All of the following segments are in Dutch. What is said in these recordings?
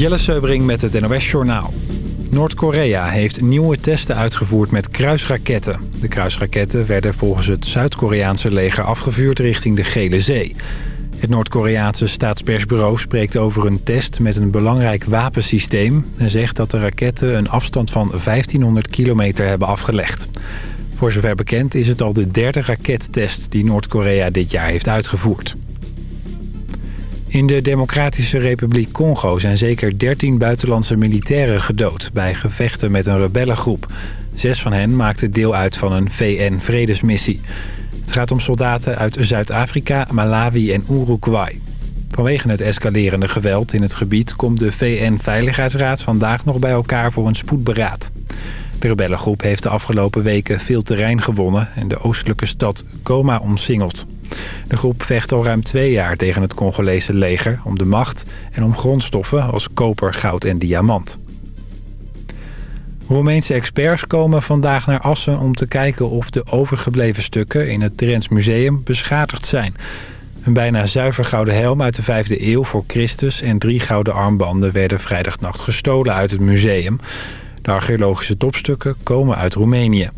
Jelle Seubring met het NOS Journaal. Noord-Korea heeft nieuwe testen uitgevoerd met kruisraketten. De kruisraketten werden volgens het Zuid-Koreaanse leger afgevuurd richting de Gele Zee. Het Noord-Koreaanse staatspersbureau spreekt over een test met een belangrijk wapensysteem... en zegt dat de raketten een afstand van 1500 kilometer hebben afgelegd. Voor zover bekend is het al de derde rakettest die Noord-Korea dit jaar heeft uitgevoerd. In de Democratische Republiek Congo zijn zeker 13 buitenlandse militairen gedood... bij gevechten met een rebellengroep. Zes van hen maakten deel uit van een VN-vredesmissie. Het gaat om soldaten uit Zuid-Afrika, Malawi en Uruguay. Vanwege het escalerende geweld in het gebied... komt de VN-veiligheidsraad vandaag nog bij elkaar voor een spoedberaad. De rebellengroep heeft de afgelopen weken veel terrein gewonnen... en de oostelijke stad Goma omsingeld. De groep vecht al ruim twee jaar tegen het Congolese leger... om de macht en om grondstoffen als koper, goud en diamant. Roemeense experts komen vandaag naar Assen om te kijken of de overgebleven stukken in het Drents Museum beschadigd zijn. Een bijna zuiver gouden helm uit de 5e eeuw voor Christus en drie gouden armbanden werden vrijdagnacht gestolen uit het museum. De archeologische topstukken komen uit Roemenië.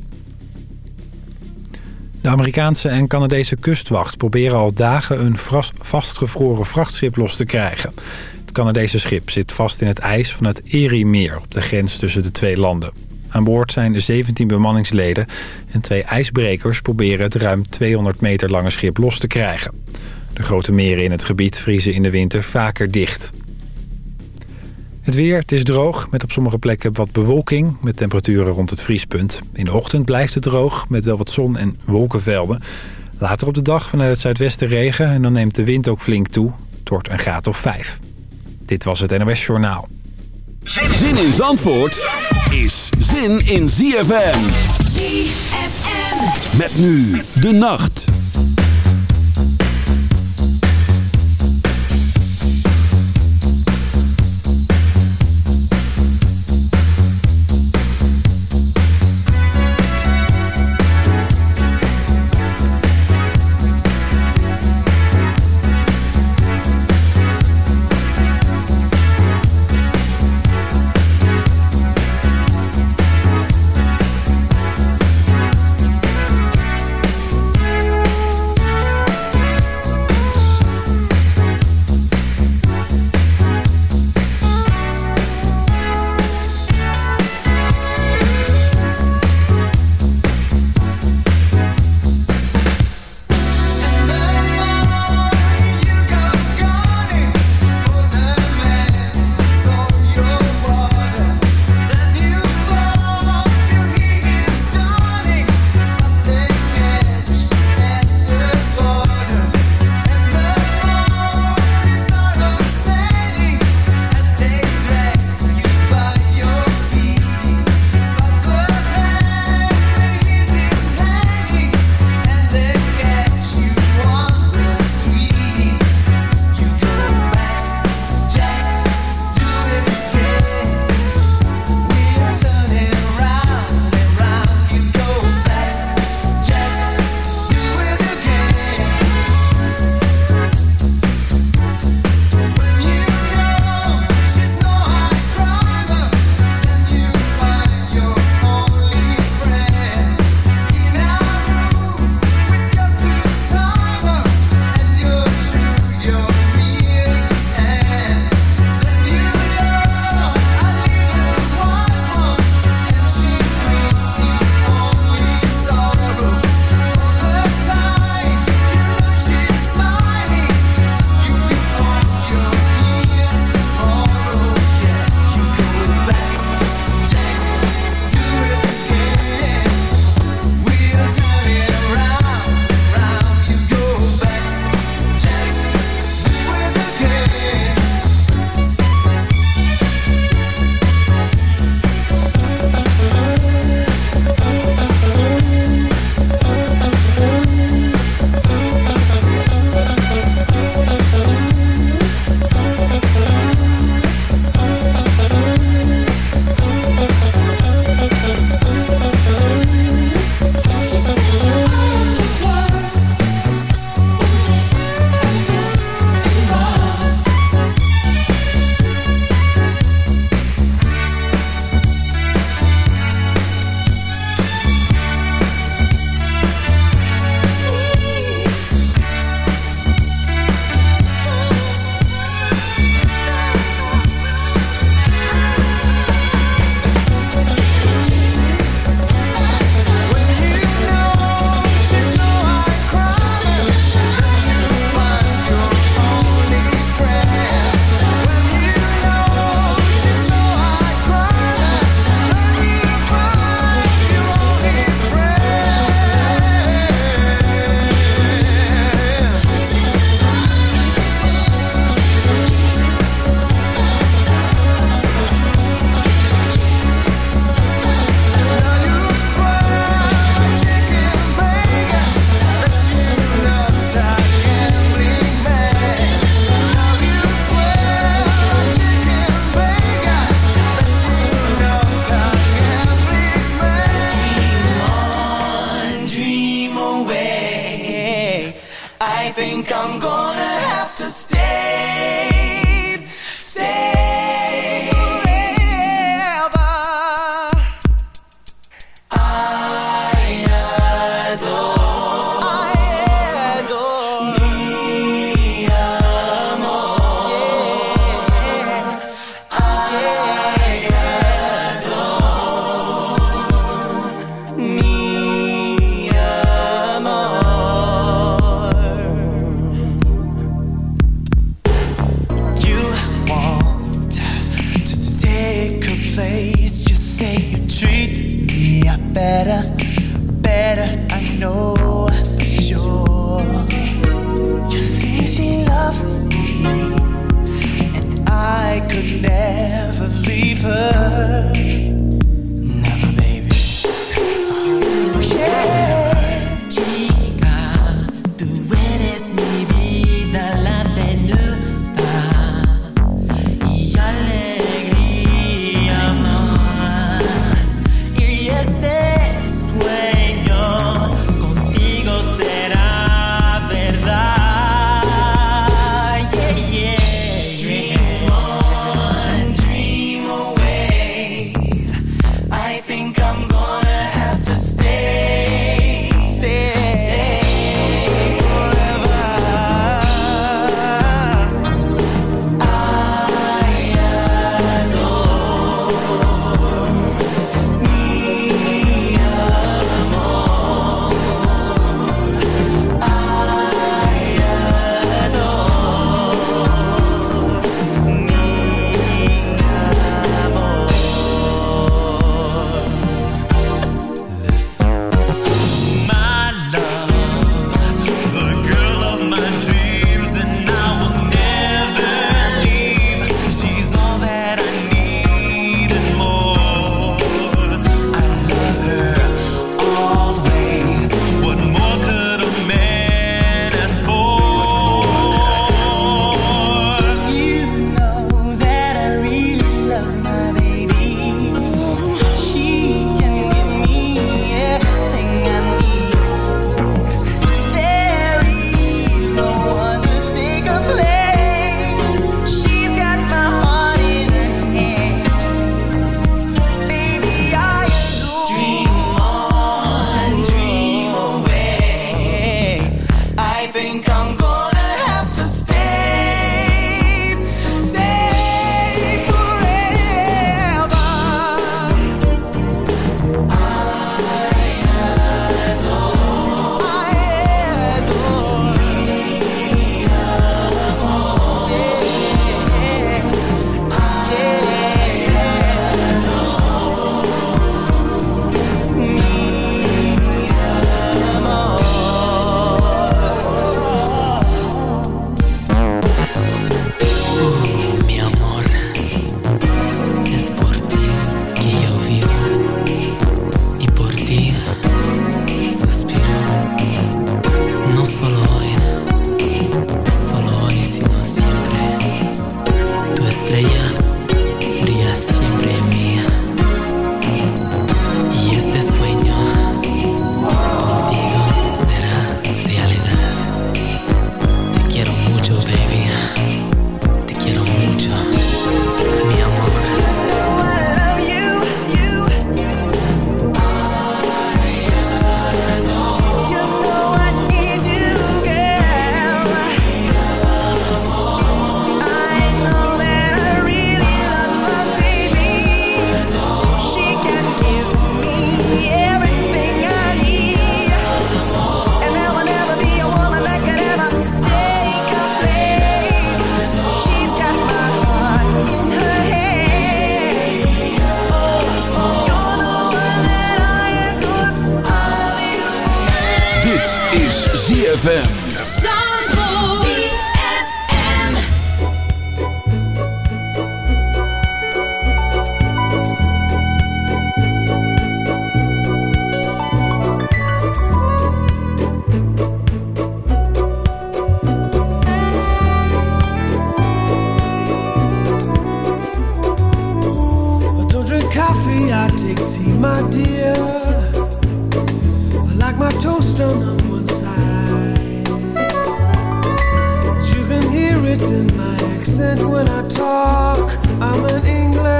De Amerikaanse en Canadese kustwacht proberen al dagen een vastgevroren vrachtschip los te krijgen. Het Canadese schip zit vast in het ijs van het Erie-meer op de grens tussen de twee landen. Aan boord zijn 17 bemanningsleden en twee ijsbrekers proberen het ruim 200 meter lange schip los te krijgen. De grote meren in het gebied vriezen in de winter vaker dicht. Het weer, het is droog, met op sommige plekken wat bewolking... met temperaturen rond het vriespunt. In de ochtend blijft het droog, met wel wat zon en wolkenvelden. Later op de dag vanuit het zuidwesten regen... en dan neemt de wind ook flink toe. Het wordt een graad of vijf. Dit was het NOS Journaal. Zin in Zandvoort is zin in ZFM. ZFM. Met nu de nacht.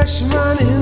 freshman in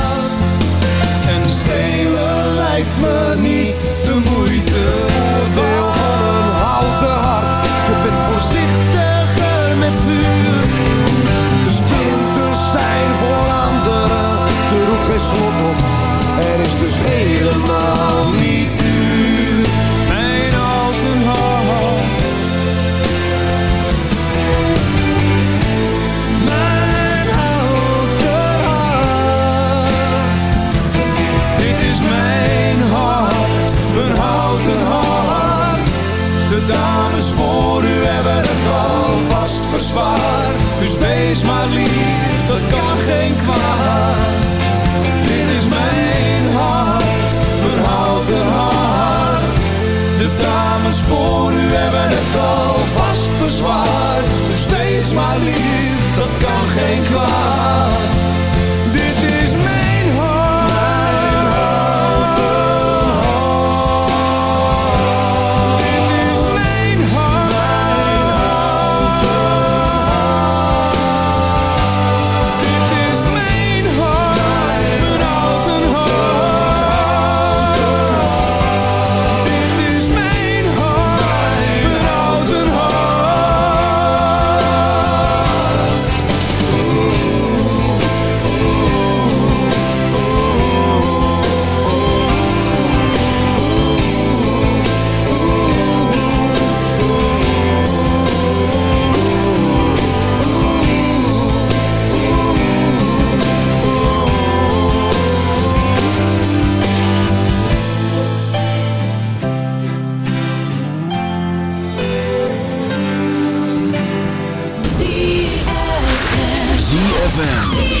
ZFM.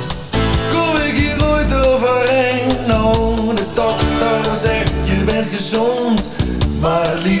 my leave.